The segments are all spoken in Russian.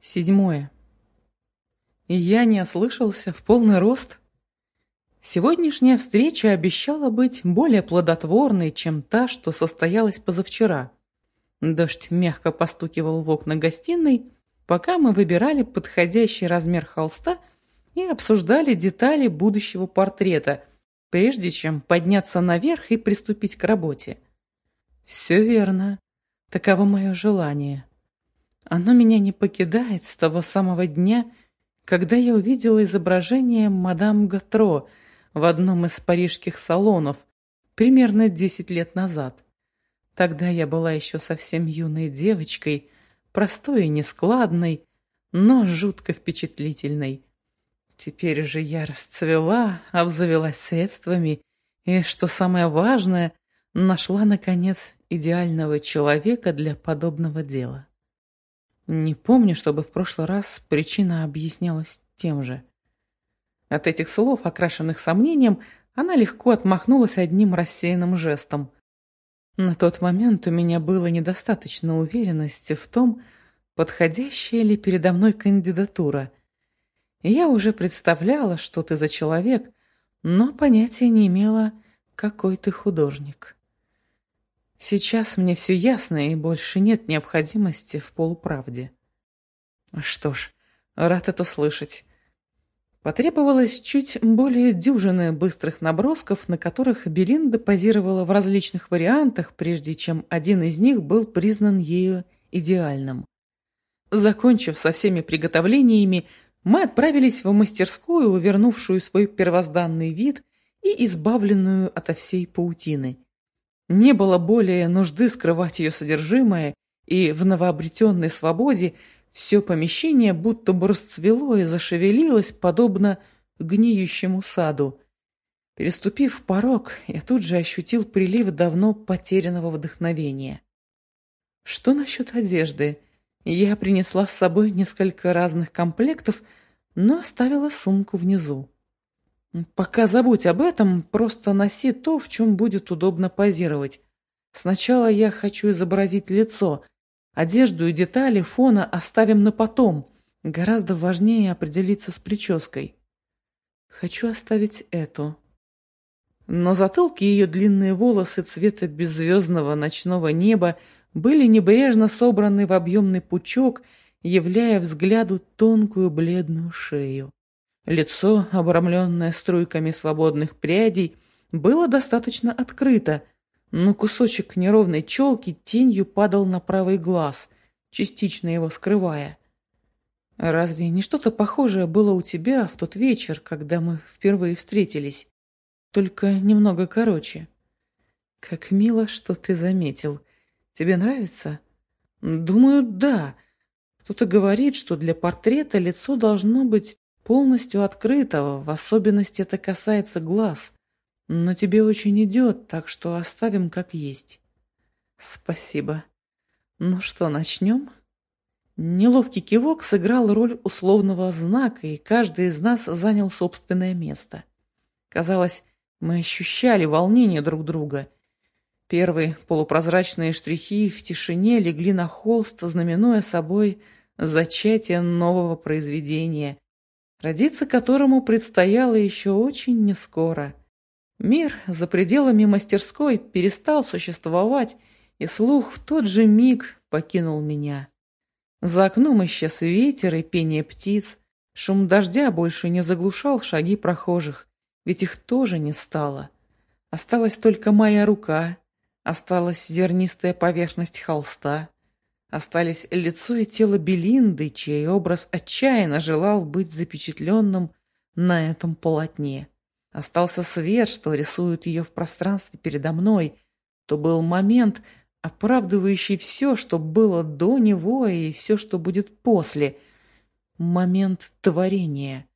Седьмое. И я не ослышался в полный рост. Сегодняшняя встреча обещала быть более плодотворной, чем та, что состоялась позавчера. Дождь мягко постукивал в окна гостиной, пока мы выбирали подходящий размер холста и обсуждали детали будущего портрета, прежде чем подняться наверх и приступить к работе. Все верно. Таково мое желание. Оно меня не покидает с того самого дня, когда я увидела изображение мадам Гатро в одном из парижских салонов примерно десять лет назад. Тогда я была еще совсем юной девочкой, простой и нескладной, но жутко впечатлительной. Теперь же я расцвела, обзавелась средствами и, что самое важное, нашла, наконец, идеального человека для подобного дела. Не помню, чтобы в прошлый раз причина объяснялась тем же. От этих слов, окрашенных сомнением, она легко отмахнулась одним рассеянным жестом. На тот момент у меня было недостаточно уверенности в том, подходящая ли передо мной кандидатура. Я уже представляла, что ты за человек, но понятия не имела, какой ты художник. Сейчас мне все ясно, и больше нет необходимости в полуправде. Что ж, рад это слышать. Потребовалось чуть более дюжины быстрых набросков, на которых Белинда позировала в различных вариантах, прежде чем один из них был признан ею идеальным. Закончив со всеми приготовлениями, мы отправились в мастерскую, вернувшую свой первозданный вид и избавленную ото всей паутины. Не было более нужды скрывать ее содержимое, и в новообретенной свободе все помещение будто бы расцвело и зашевелилось, подобно гниющему саду. Переступив порог, я тут же ощутил прилив давно потерянного вдохновения. Что насчет одежды? Я принесла с собой несколько разных комплектов, но оставила сумку внизу. Пока забудь об этом, просто носи то, в чем будет удобно позировать. Сначала я хочу изобразить лицо. Одежду и детали фона оставим на потом. Гораздо важнее определиться с прической. Хочу оставить эту. На затылке ее длинные волосы цвета беззвездного ночного неба были небрежно собраны в объемный пучок, являя взгляду тонкую бледную шею. Лицо, обрамленное струйками свободных прядей, было достаточно открыто, но кусочек неровной челки тенью падал на правый глаз, частично его скрывая. «Разве не что-то похожее было у тебя в тот вечер, когда мы впервые встретились? Только немного короче». «Как мило, что ты заметил. Тебе нравится?» «Думаю, да. Кто-то говорит, что для портрета лицо должно быть полностью открытого, в особенности это касается глаз. Но тебе очень идет, так что оставим как есть. Спасибо. Ну что, начнем? Неловкий кивок сыграл роль условного знака, и каждый из нас занял собственное место. Казалось, мы ощущали волнение друг друга. Первые полупрозрачные штрихи в тишине легли на холст, знаменуя собой зачатие нового произведения, родиться которому предстояло еще очень нескоро. Мир за пределами мастерской перестал существовать, и слух в тот же миг покинул меня. За окном исчез ветер и пение птиц, шум дождя больше не заглушал шаги прохожих, ведь их тоже не стало. Осталась только моя рука, осталась зернистая поверхность холста. Остались лицо и тело Белинды, чей образ отчаянно желал быть запечатленным на этом полотне. Остался свет, что рисует ее в пространстве передо мной. То был момент, оправдывающий все, что было до него и все, что будет после. Момент творения.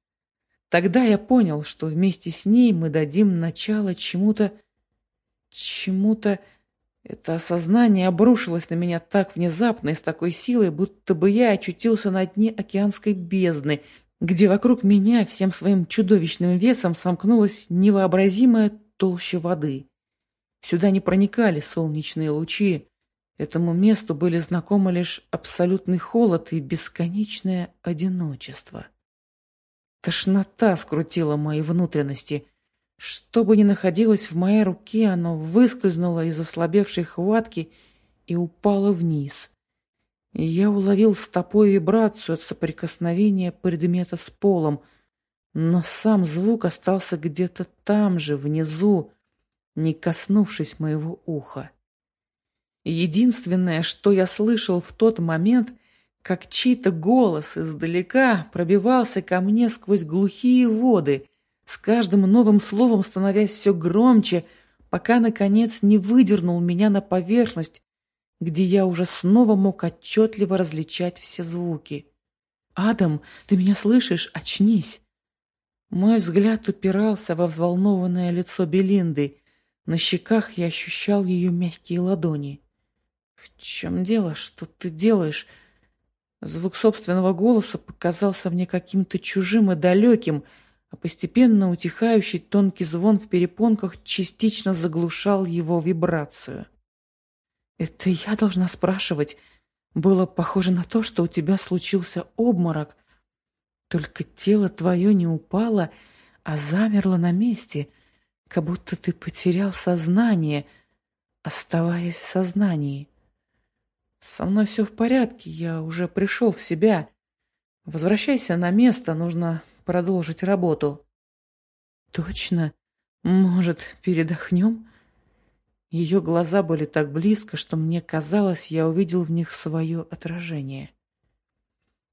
Тогда я понял, что вместе с ней мы дадим начало чему-то... чему-то это осознание обрушилось на меня так внезапно и с такой силой, будто бы я очутился на дне океанской бездны, где вокруг меня всем своим чудовищным весом сомкнулась невообразимая толща воды. Сюда не проникали солнечные лучи. Этому месту были знакомы лишь абсолютный холод и бесконечное одиночество. Тошнота скрутила мои внутренности. Что бы ни находилось в моей руке, оно выскользнуло из ослабевшей хватки и упало вниз. Я уловил стопой вибрацию от соприкосновения предмета с полом, но сам звук остался где-то там же, внизу, не коснувшись моего уха. Единственное, что я слышал в тот момент, как чей-то голос издалека пробивался ко мне сквозь глухие воды, с каждым новым словом становясь все громче, пока, наконец, не выдернул меня на поверхность, где я уже снова мог отчетливо различать все звуки. «Адам, ты меня слышишь? Очнись!» Мой взгляд упирался во взволнованное лицо Белинды. На щеках я ощущал ее мягкие ладони. «В чем дело? Что ты делаешь?» Звук собственного голоса показался мне каким-то чужим и далеким, а постепенно утихающий тонкий звон в перепонках частично заглушал его вибрацию. «Это я должна спрашивать. Было похоже на то, что у тебя случился обморок. Только тело твое не упало, а замерло на месте, как будто ты потерял сознание, оставаясь в сознании». «Со мной все в порядке, я уже пришел в себя. Возвращайся на место, нужно продолжить работу». «Точно? Может, передохнем?» Ее глаза были так близко, что мне казалось, я увидел в них свое отражение.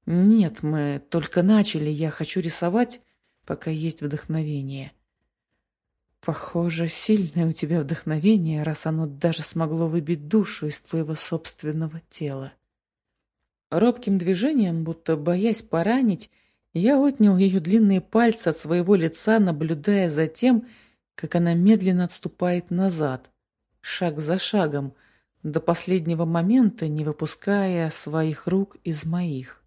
«Нет, мы только начали, я хочу рисовать, пока есть вдохновение». Похоже, сильное у тебя вдохновение, раз оно даже смогло выбить душу из твоего собственного тела. Робким движением, будто боясь поранить, я отнял ее длинные пальцы от своего лица, наблюдая за тем, как она медленно отступает назад, шаг за шагом, до последнего момента не выпуская своих рук из моих.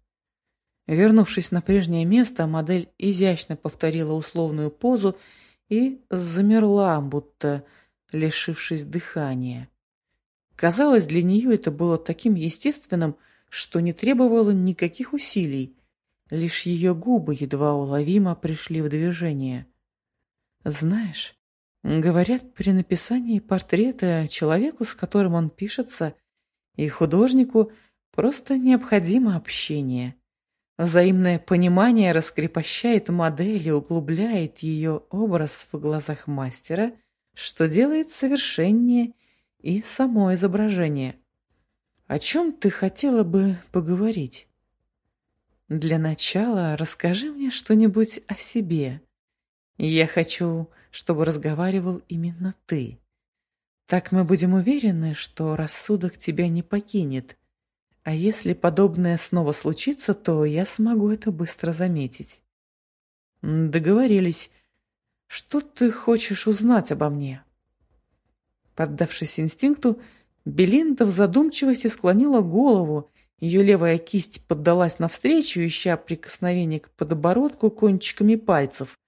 Вернувшись на прежнее место, модель изящно повторила условную позу и замерла, будто лишившись дыхания. Казалось, для нее это было таким естественным, что не требовало никаких усилий. Лишь ее губы едва уловимо пришли в движение. «Знаешь, говорят, при написании портрета человеку, с которым он пишется, и художнику просто необходимо общение. Взаимное понимание раскрепощает модель и углубляет ее образ в глазах мастера, что делает совершеннее и само изображение. О чем ты хотела бы поговорить? Для начала расскажи мне что-нибудь о себе. Я хочу, чтобы разговаривал именно ты. Так мы будем уверены, что рассудок тебя не покинет – а если подобное снова случится, то я смогу это быстро заметить. Договорились. Что ты хочешь узнать обо мне? Поддавшись инстинкту, Белинда в задумчивости склонила голову, ее левая кисть поддалась навстречу, ища прикосновение к подбородку кончиками пальцев.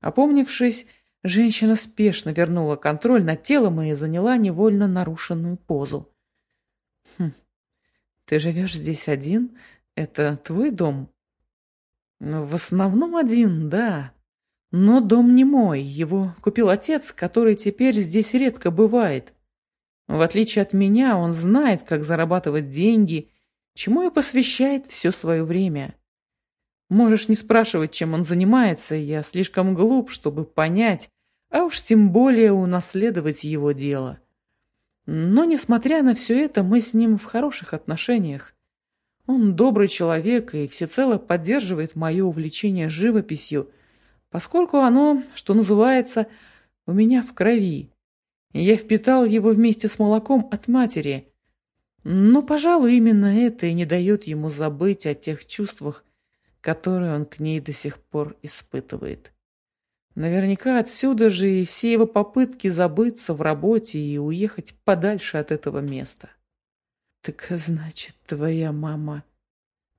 Опомнившись, женщина спешно вернула контроль над телом и заняла невольно нарушенную позу. Хм, ты живешь здесь один? Это твой дом? В основном один, да. Но дом не мой. Его купил отец, который теперь здесь редко бывает. В отличие от меня, он знает, как зарабатывать деньги, чему и посвящает все свое время. Можешь не спрашивать, чем он занимается, я слишком глуп, чтобы понять, а уж тем более унаследовать его дело. Но, несмотря на все это, мы с ним в хороших отношениях. Он добрый человек и всецело поддерживает мое увлечение живописью, поскольку оно, что называется, у меня в крови. Я впитал его вместе с молоком от матери. Но, пожалуй, именно это и не дает ему забыть о тех чувствах, которые он к ней до сих пор испытывает. Наверняка отсюда же и все его попытки забыться в работе и уехать подальше от этого места. «Так значит, твоя мама...»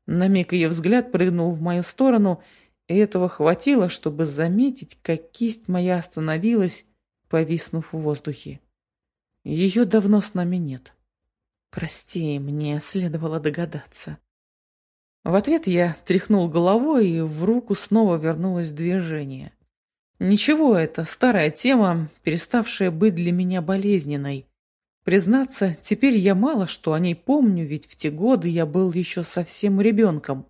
На миг ее взгляд прыгнул в мою сторону, и этого хватило, чтобы заметить, как кисть моя остановилась, повиснув в воздухе. Ее давно с нами нет. Прости, мне следовало догадаться. В ответ я тряхнул головой, и в руку снова вернулось движение. Ничего, это старая тема, переставшая быть для меня болезненной. Признаться, теперь я мало что о ней помню, ведь в те годы я был еще совсем ребенком.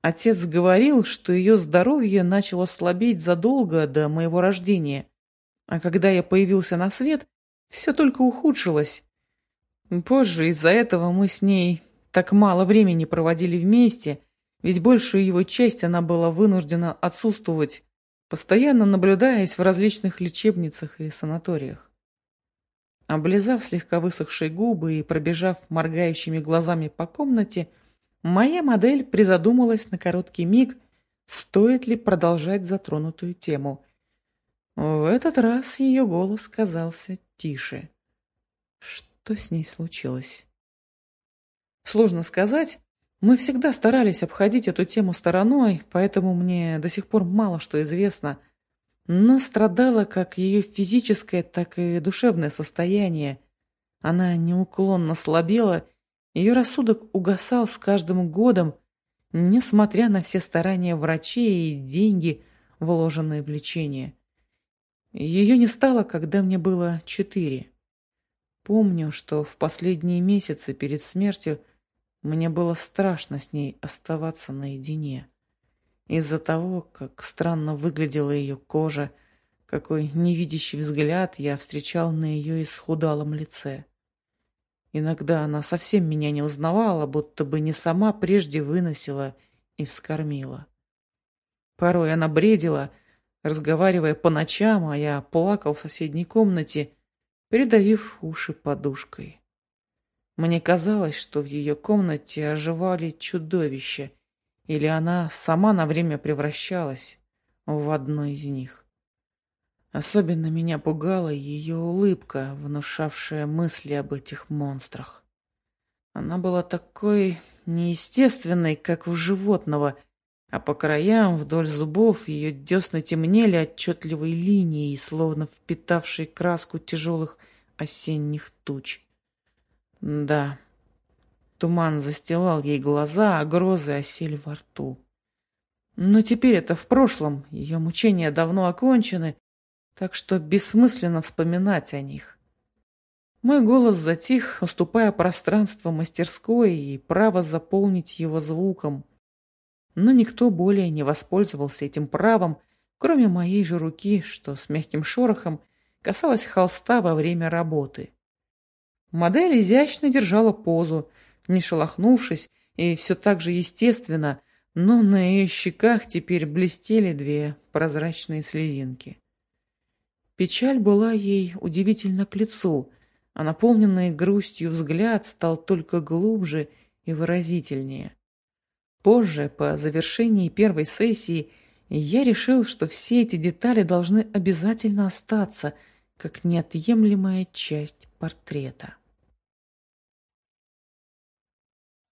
Отец говорил, что ее здоровье начало слабеть задолго до моего рождения, а когда я появился на свет, все только ухудшилось. Позже из-за этого мы с ней так мало времени проводили вместе, ведь большую его часть она была вынуждена отсутствовать, постоянно наблюдаясь в различных лечебницах и санаториях. Облизав слегка высохшие губы и пробежав моргающими глазами по комнате, моя модель призадумалась на короткий миг, стоит ли продолжать затронутую тему. В этот раз ее голос казался тише. Что с ней случилось? Сложно сказать. Мы всегда старались обходить эту тему стороной, поэтому мне до сих пор мало что известно. Но страдала как ее физическое, так и душевное состояние. Она неуклонно слабела, ее рассудок угасал с каждым годом, несмотря на все старания врачей и деньги, вложенные в лечение. Ее не стало, когда мне было четыре. Помню, что в последние месяцы перед смертью мне было страшно с ней оставаться наедине. Из-за того, как странно выглядела ее кожа, какой невидящий взгляд я встречал на ее исхудалом лице. Иногда она совсем меня не узнавала, будто бы не сама прежде выносила и вскормила. Порой она бредила, разговаривая по ночам, а я плакал в соседней комнате, придавив уши подушкой. Мне казалось, что в ее комнате оживали чудовища, или она сама на время превращалась в одно из них. Особенно меня пугала ее улыбка, внушавшая мысли об этих монстрах. Она была такой неестественной, как у животного, а по краям, вдоль зубов, ее десны темнели отчетливой линией, словно впитавшей краску тяжелых осенних туч. Да, туман застилал ей глаза, а грозы осели во рту. Но теперь это в прошлом, ее мучения давно окончены, так что бессмысленно вспоминать о них. Мой голос затих, уступая пространство мастерской и право заполнить его звуком. Но никто более не воспользовался этим правом, кроме моей же руки, что с мягким шорохом касалась холста во время работы. Модель изящно держала позу, не шелохнувшись, и все так же естественно, но на ее щеках теперь блестели две прозрачные слезинки. Печаль была ей удивительно к лицу, а наполненный грустью взгляд стал только глубже и выразительнее. Позже, по завершении первой сессии, я решил, что все эти детали должны обязательно остаться, как неотъемлемая часть портрета.